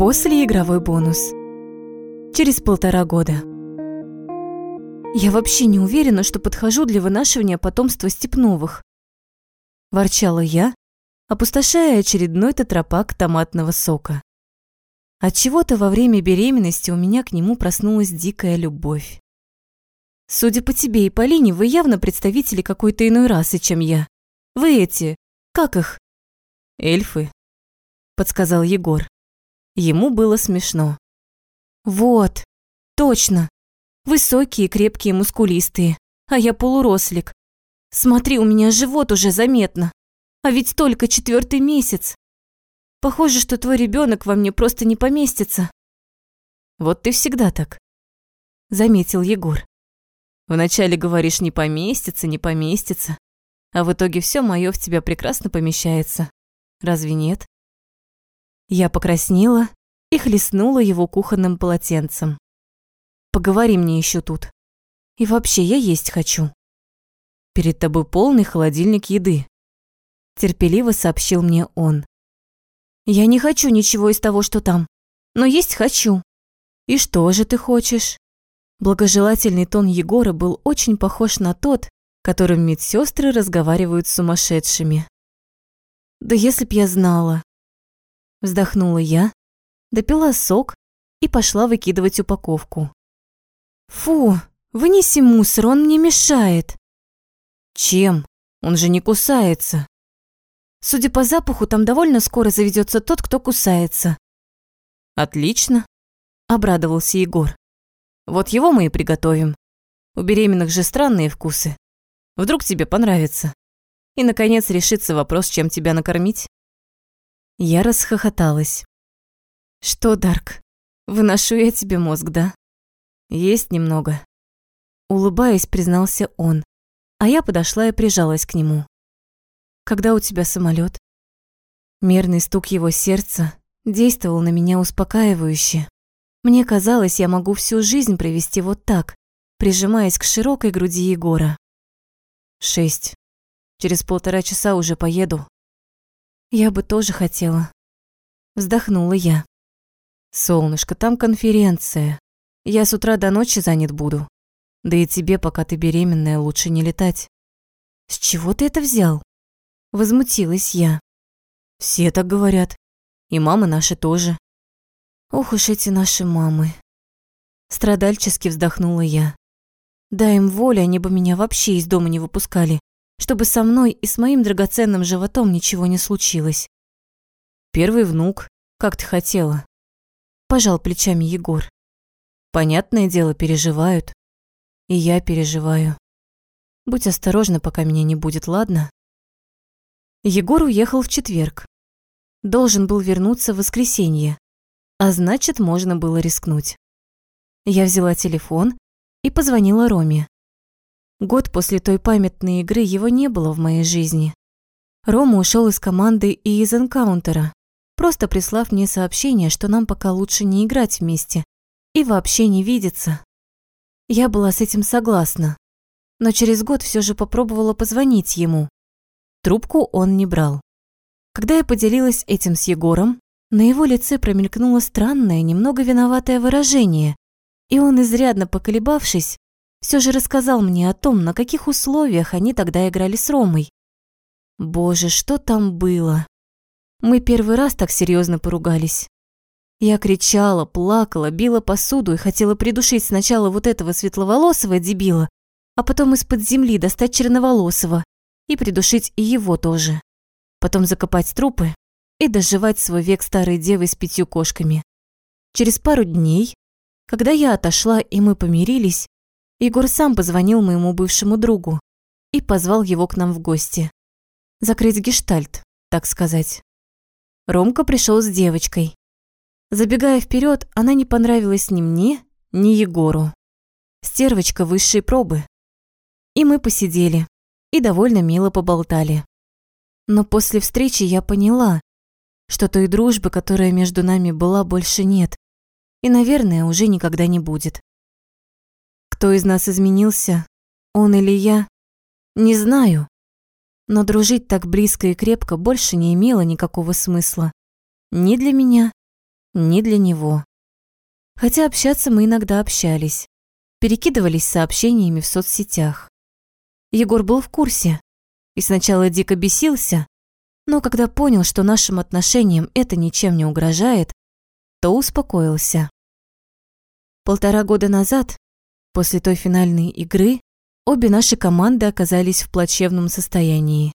После игровой бонус. Через полтора года. Я вообще не уверена, что подхожу для вынашивания потомства Степновых. Ворчала я, опустошая очередной тетрапак томатного сока. От чего то во время беременности у меня к нему проснулась дикая любовь. Судя по тебе и Полине, вы явно представители какой-то иной расы, чем я. Вы эти, как их? Эльфы, подсказал Егор. Ему было смешно. Вот, точно. Высокие, крепкие, мускулистые, а я полурослик. Смотри, у меня живот уже заметно. А ведь только четвертый месяц. Похоже, что твой ребенок во мне просто не поместится. Вот ты всегда так, заметил Егор. Вначале говоришь не поместится, не поместится, а в итоге все мое в тебя прекрасно помещается. Разве нет? Я покраснела и хлестнула его кухонным полотенцем. Поговори мне еще тут. И вообще, я есть хочу. Перед тобой полный холодильник еды. Терпеливо сообщил мне он. Я не хочу ничего из того, что там, но есть хочу. И что же ты хочешь? Благожелательный тон Егора был очень похож на тот, которым медсестры разговаривают с сумасшедшими. Да если б я знала, Вздохнула я, допила сок и пошла выкидывать упаковку. Фу, вынеси мусор, он мне мешает. Чем? Он же не кусается. Судя по запаху, там довольно скоро заведется тот, кто кусается. Отлично, обрадовался Егор. Вот его мы и приготовим. У беременных же странные вкусы. Вдруг тебе понравится. И, наконец, решится вопрос, чем тебя накормить. Я расхохоталась. «Что, Дарк, выношу я тебе мозг, да?» «Есть немного». Улыбаясь, признался он, а я подошла и прижалась к нему. «Когда у тебя самолет? Мерный стук его сердца действовал на меня успокаивающе. Мне казалось, я могу всю жизнь провести вот так, прижимаясь к широкой груди Егора. «Шесть. Через полтора часа уже поеду. Я бы тоже хотела. Вздохнула я. Солнышко, там конференция. Я с утра до ночи занят буду. Да и тебе, пока ты беременная, лучше не летать. С чего ты это взял? Возмутилась я. Все так говорят. И мамы наши тоже. Ох уж эти наши мамы. Страдальчески вздохнула я. Дай им волю, они бы меня вообще из дома не выпускали чтобы со мной и с моим драгоценным животом ничего не случилось. Первый внук, как ты хотела. Пожал плечами Егор. Понятное дело, переживают. И я переживаю. Будь осторожна, пока меня не будет, ладно? Егор уехал в четверг. Должен был вернуться в воскресенье. А значит, можно было рискнуть. Я взяла телефон и позвонила Роме. Год после той памятной игры его не было в моей жизни. Рома ушел из команды и из энкаунтера, просто прислав мне сообщение, что нам пока лучше не играть вместе и вообще не видеться. Я была с этим согласна, но через год все же попробовала позвонить ему. Трубку он не брал. Когда я поделилась этим с Егором, на его лице промелькнуло странное, немного виноватое выражение, и он, изрядно поколебавшись, все же рассказал мне о том, на каких условиях они тогда играли с Ромой. Боже, что там было? Мы первый раз так серьезно поругались. Я кричала, плакала, била посуду и хотела придушить сначала вот этого светловолосого дебила, а потом из-под земли достать черноволосого и придушить и его тоже. Потом закопать трупы и доживать свой век старой девы с пятью кошками. Через пару дней, когда я отошла и мы помирились, Егор сам позвонил моему бывшему другу и позвал его к нам в гости. Закрыть гештальт, так сказать. Ромка пришел с девочкой. Забегая вперед, она не понравилась ни мне, ни Егору. Стервочка высшей пробы. И мы посидели, и довольно мило поболтали. Но после встречи я поняла, что той дружбы, которая между нами была, больше нет. И, наверное, уже никогда не будет. Кто из нас изменился, он или я, не знаю. Но дружить так близко и крепко больше не имело никакого смысла. Ни для меня, ни для него. Хотя общаться мы иногда общались, перекидывались сообщениями в соцсетях. Егор был в курсе и сначала дико бесился, но когда понял, что нашим отношениям это ничем не угрожает, то успокоился. Полтора года назад, после той финальной игры, обе наши команды оказались в плачевном состоянии.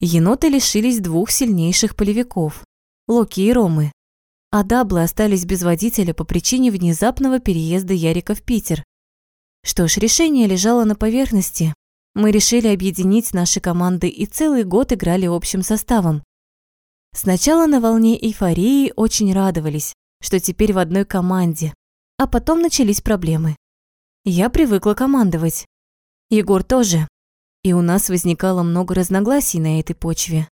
Еноты лишились двух сильнейших полевиков – Локи и Ромы, а даблы остались без водителя по причине внезапного переезда Ярика в Питер. Что ж, решение лежало на поверхности. Мы решили объединить наши команды и целый год играли общим составом. Сначала на волне эйфории очень радовались, что теперь в одной команде, а потом начались проблемы. Я привыкла командовать. Егор тоже. И у нас возникало много разногласий на этой почве.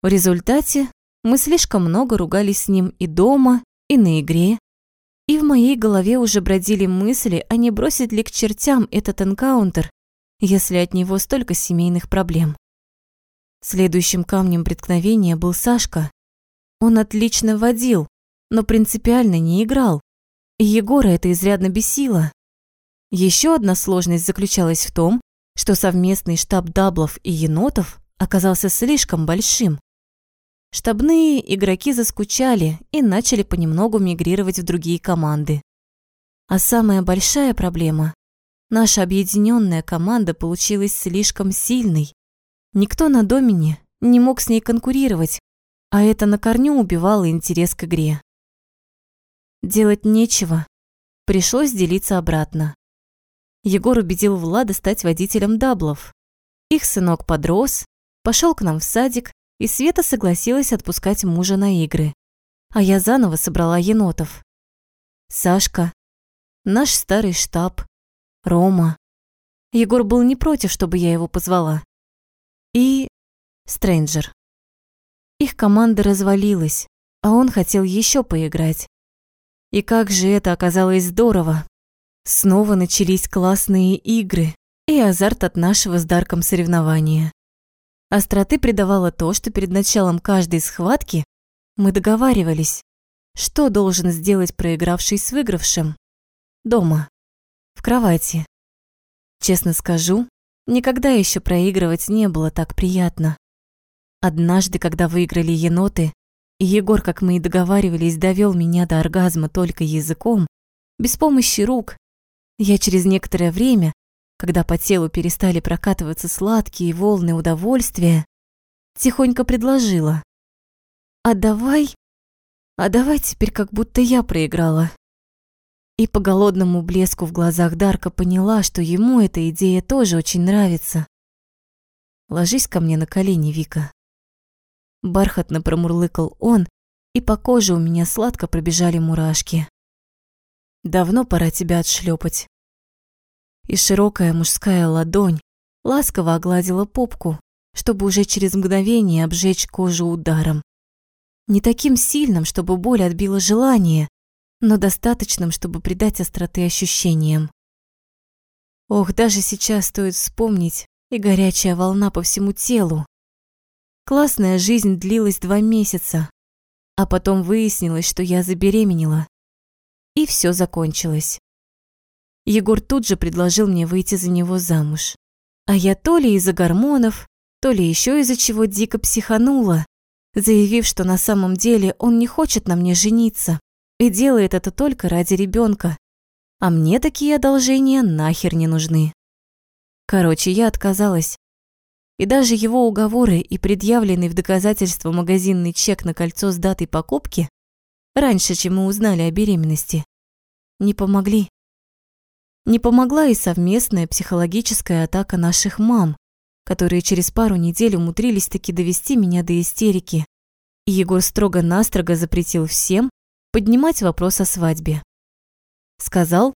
В результате мы слишком много ругались с ним и дома, и на игре. И в моей голове уже бродили мысли, а не бросить ли к чертям этот энкаунтер, если от него столько семейных проблем. Следующим камнем преткновения был Сашка. Он отлично водил, но принципиально не играл. И Егора это изрядно бесило. Еще одна сложность заключалась в том, что совместный штаб даблов и енотов оказался слишком большим. Штабные игроки заскучали и начали понемногу мигрировать в другие команды. А самая большая проблема – наша объединенная команда получилась слишком сильной. Никто на Домине не мог с ней конкурировать, а это на корню убивало интерес к игре. Делать нечего. Пришлось делиться обратно. Егор убедил Влада стать водителем даблов. Их сынок подрос, пошел к нам в садик, и Света согласилась отпускать мужа на игры. А я заново собрала енотов. Сашка, наш старый штаб, Рома. Егор был не против, чтобы я его позвала. И Стрэнджер. Их команда развалилась, а он хотел еще поиграть. И как же это оказалось здорово. Снова начались классные игры и азарт от нашего с Дарком соревнования. Остроты придавало то, что перед началом каждой схватки мы договаривались, что должен сделать проигравший с выигравшим. Дома, в кровати. Честно скажу, никогда еще проигрывать не было так приятно. Однажды, когда выиграли еноты, Егор, как мы и договаривались, довел меня до оргазма только языком, без помощи рук. Я через некоторое время, когда по телу перестали прокатываться сладкие волны удовольствия, тихонько предложила. «А давай, а давай теперь как будто я проиграла». И по голодному блеску в глазах Дарка поняла, что ему эта идея тоже очень нравится. «Ложись ко мне на колени, Вика», Бархатно промурлыкал он, и по коже у меня сладко пробежали мурашки. Давно пора тебя отшлепать. И широкая мужская ладонь ласково огладила попку, чтобы уже через мгновение обжечь кожу ударом. Не таким сильным, чтобы боль отбила желание, но достаточным, чтобы придать остроты ощущениям. Ох, даже сейчас стоит вспомнить, и горячая волна по всему телу, Классная жизнь длилась два месяца, а потом выяснилось, что я забеременела. И все закончилось. Егор тут же предложил мне выйти за него замуж. А я то ли из-за гормонов, то ли еще из-за чего дико психанула, заявив, что на самом деле он не хочет на мне жениться и делает это только ради ребенка. А мне такие одолжения нахер не нужны. Короче, я отказалась, и даже его уговоры и предъявленный в доказательство магазинный чек на кольцо с датой покупки раньше, чем мы узнали о беременности, не помогли. Не помогла и совместная психологическая атака наших мам, которые через пару недель умудрились таки довести меня до истерики. И Егор строго-настрого запретил всем поднимать вопрос о свадьбе. Сказал,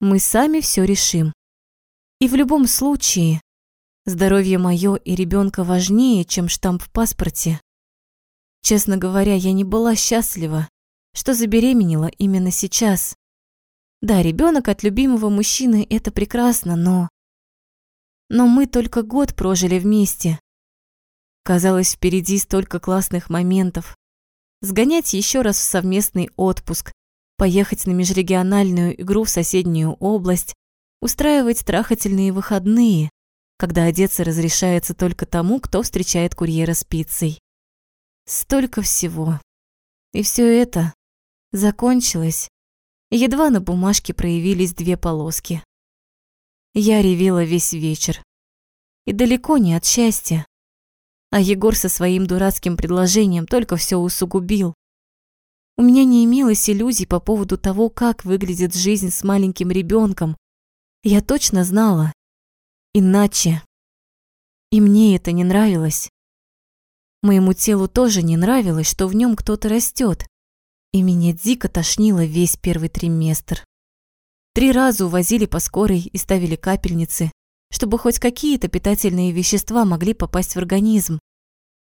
мы сами все решим. И в любом случае, Здоровье мое и ребенка важнее, чем штамп в паспорте. Честно говоря, я не была счастлива, что забеременела именно сейчас. Да, ребенок от любимого мужчины – это прекрасно, но... Но мы только год прожили вместе. Казалось, впереди столько классных моментов. сгонять еще раз в совместный отпуск, поехать на межрегиональную игру в соседнюю область, устраивать трахательные выходные, когда одеться разрешается только тому, кто встречает курьера с пиццей. Столько всего. И все это закончилось. Едва на бумажке проявились две полоски. Я ревела весь вечер. И далеко не от счастья. А Егор со своим дурацким предложением только все усугубил. У меня не имелось иллюзий по поводу того, как выглядит жизнь с маленьким ребенком. Я точно знала. Иначе. И мне это не нравилось. Моему телу тоже не нравилось, что в нем кто-то растет. И меня дико тошнило весь первый триместр. Три раза увозили по скорой и ставили капельницы, чтобы хоть какие-то питательные вещества могли попасть в организм.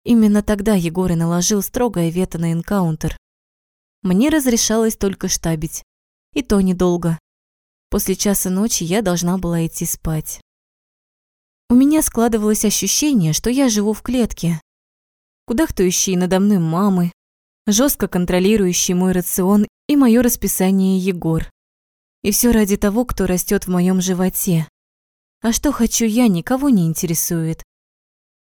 Именно тогда Егор и наложил строгое вето на энкаунтер. Мне разрешалось только штабить. И то недолго. После часа ночи я должна была идти спать. У меня складывалось ощущение, что я живу в клетке. Кудахтающие надо мной мамы, жестко контролирующий мой рацион и мое расписание Егор. И все ради того, кто растет в моем животе. А что хочу я, никого не интересует.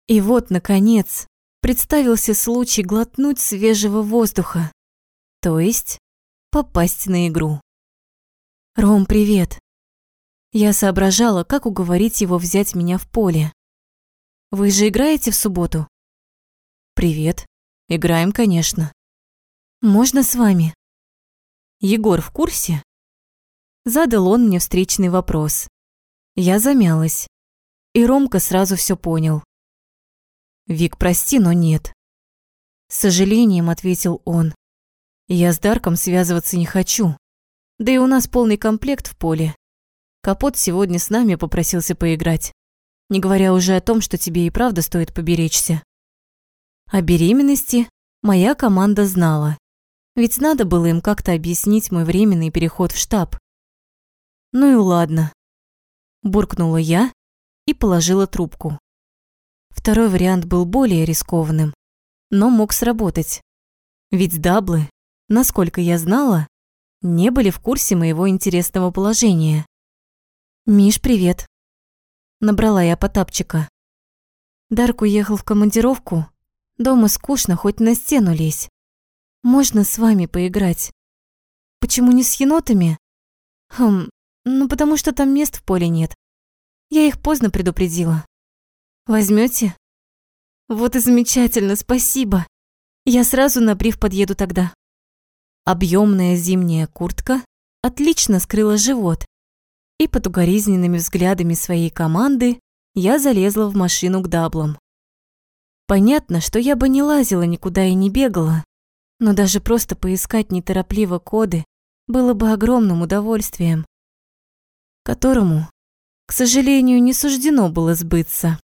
И вот, наконец, представился случай глотнуть свежего воздуха. То есть попасть на игру. «Ром, привет!» Я соображала, как уговорить его взять меня в поле. «Вы же играете в субботу?» «Привет. Играем, конечно». «Можно с вами?» «Егор в курсе?» Задал он мне встречный вопрос. Я замялась. И Ромка сразу все понял. «Вик, прости, но нет». С сожалением ответил он. Я с Дарком связываться не хочу. Да и у нас полный комплект в поле. Капот сегодня с нами попросился поиграть. Не говоря уже о том, что тебе и правда стоит поберечься. О беременности моя команда знала. Ведь надо было им как-то объяснить мой временный переход в штаб. Ну и ладно. Буркнула я и положила трубку. Второй вариант был более рискованным, но мог сработать. Ведь даблы насколько я знала, не были в курсе моего интересного положения. «Миш, привет!» Набрала я Потапчика. Дарк уехал в командировку. Дома скучно, хоть на стену лезь. Можно с вами поиграть? Почему не с енотами? Хм, ну потому что там мест в поле нет. Я их поздно предупредила. Возьмете? Вот и замечательно, спасибо. Я сразу на бриф подъеду тогда. Объемная зимняя куртка отлично скрыла живот, и под угоризненными взглядами своей команды я залезла в машину к даблам. Понятно, что я бы не лазила никуда и не бегала, но даже просто поискать неторопливо коды было бы огромным удовольствием, которому, к сожалению, не суждено было сбыться,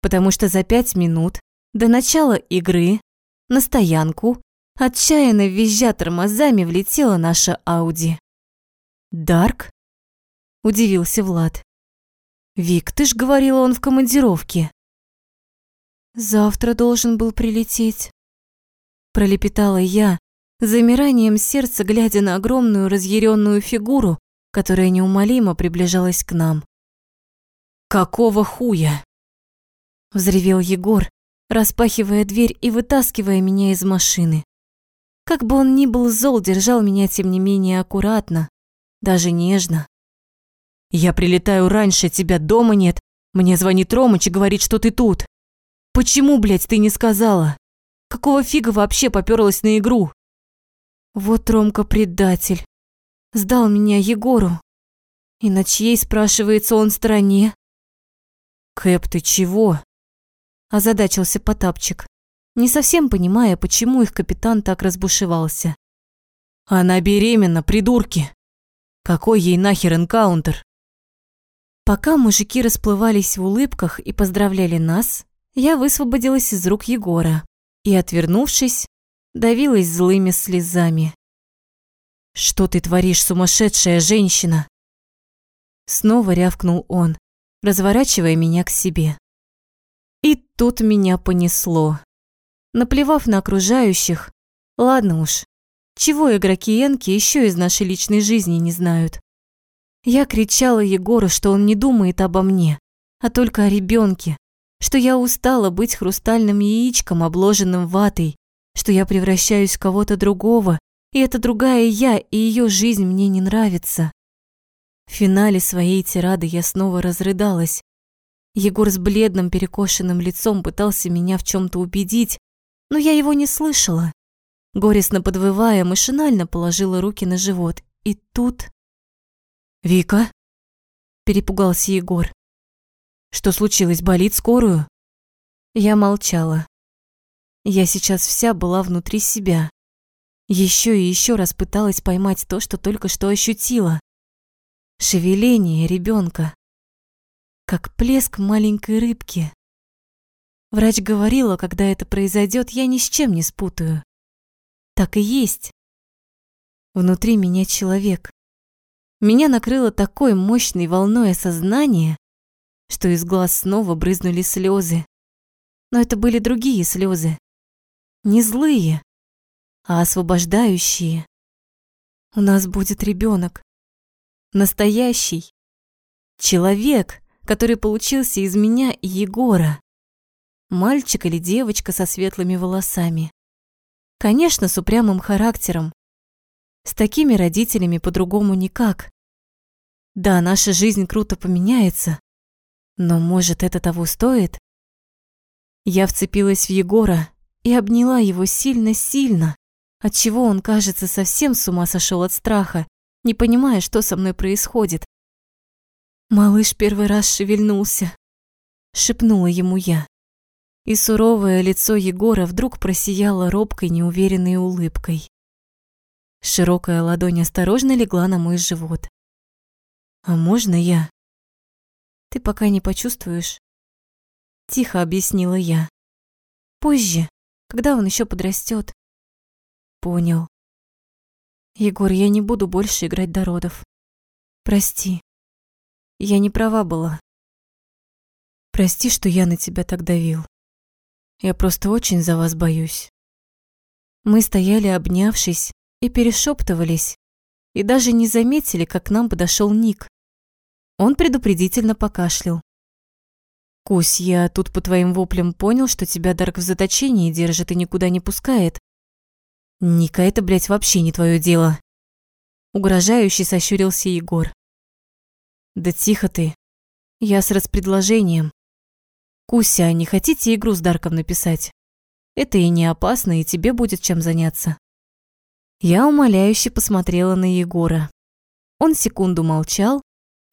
потому что за пять минут до начала игры на стоянку Отчаянно визжа тормозами влетела наша Ауди. «Дарк?» – удивился Влад. «Вик, ты ж говорила, он в командировке». «Завтра должен был прилететь», – пролепетала я, замиранием сердца глядя на огромную разъяренную фигуру, которая неумолимо приближалась к нам. «Какого хуя?» – взревел Егор, распахивая дверь и вытаскивая меня из машины. Как бы он ни был зол, держал меня, тем не менее, аккуратно, даже нежно. «Я прилетаю раньше, тебя дома нет. Мне звонит Ромыч и говорит, что ты тут. Почему, блядь, ты не сказала? Какого фига вообще попёрлась на игру?» Вот Ромка предатель. Сдал меня Егору. И на чьей, спрашивается, он стороне? «Кэп, ты чего?» Озадачился Потапчик не совсем понимая, почему их капитан так разбушевался. «Она беременна, придурки! Какой ей нахер энкаунтер?» Пока мужики расплывались в улыбках и поздравляли нас, я высвободилась из рук Егора и, отвернувшись, давилась злыми слезами. «Что ты творишь, сумасшедшая женщина?» Снова рявкнул он, разворачивая меня к себе. И тут меня понесло. Наплевав на окружающих, Ладно уж, чего игроки Энки еще из нашей личной жизни не знают? Я кричала Егору, что он не думает обо мне, а только о ребенке, что я устала быть хрустальным яичком, обложенным ватой, что я превращаюсь в кого-то другого, и эта другая я и ее жизнь мне не нравится. В финале своей тирады я снова разрыдалась. Егор с бледным перекошенным лицом пытался меня в чем то убедить, но я его не слышала. Горестно подвывая, машинально положила руки на живот. И тут... «Вика?» Перепугался Егор. «Что случилось? Болит скорую?» Я молчала. Я сейчас вся была внутри себя. Еще и еще раз пыталась поймать то, что только что ощутила. Шевеление ребенка, как плеск маленькой рыбки. Врач говорила, когда это произойдет, я ни с чем не спутаю. Так и есть. Внутри меня человек. Меня накрыло такой мощной волной осознания, что из глаз снова брызнули слезы. Но это были другие слезы. Не злые, а освобождающие. У нас будет ребенок, Настоящий. Человек, который получился из меня и Егора. Мальчик или девочка со светлыми волосами. Конечно, с упрямым характером. С такими родителями по-другому никак. Да, наша жизнь круто поменяется, но, может, это того стоит? Я вцепилась в Егора и обняла его сильно-сильно, отчего он, кажется, совсем с ума сошел от страха, не понимая, что со мной происходит. Малыш первый раз шевельнулся, шепнула ему я и суровое лицо Егора вдруг просияло робкой, неуверенной улыбкой. Широкая ладонь осторожно легла на мой живот. «А можно я?» «Ты пока не почувствуешь», — тихо объяснила я. «Позже, когда он еще подрастет. «Понял». «Егор, я не буду больше играть до родов. Прости. Я не права была. Прости, что я на тебя так давил. Я просто очень за вас боюсь. Мы стояли, обнявшись, и перешептывались, и даже не заметили, как к нам подошел Ник. Он предупредительно покашлял. «Кусь, я тут по твоим воплям понял, что тебя Дарк в заточении держит и никуда не пускает. Ника, это, блядь, вообще не твое дело». Угрожающе сощурился Егор. «Да тихо ты. Я с распредложением. «Куся, не хотите игру с Дарком написать? Это и не опасно, и тебе будет чем заняться». Я умоляюще посмотрела на Егора. Он секунду молчал,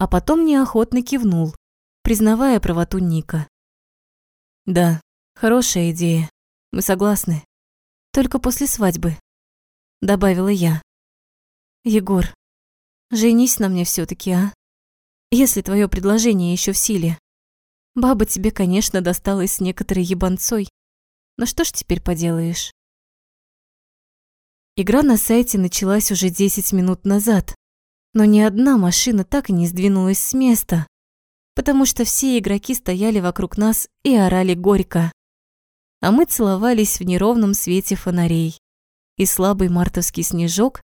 а потом неохотно кивнул, признавая правоту Ника. «Да, хорошая идея. Мы согласны. Только после свадьбы», — добавила я. «Егор, женись на мне все таки а? Если твое предложение еще в силе». Баба тебе, конечно, досталась с некоторой ебанцой. Но что ж теперь поделаешь? Игра на сайте началась уже 10 минут назад, но ни одна машина так и не сдвинулась с места, потому что все игроки стояли вокруг нас и орали горько. А мы целовались в неровном свете фонарей, и слабый мартовский снежок,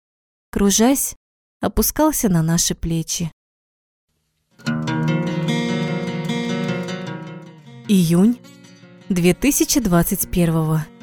кружась, опускался на наши плечи. Июнь 2021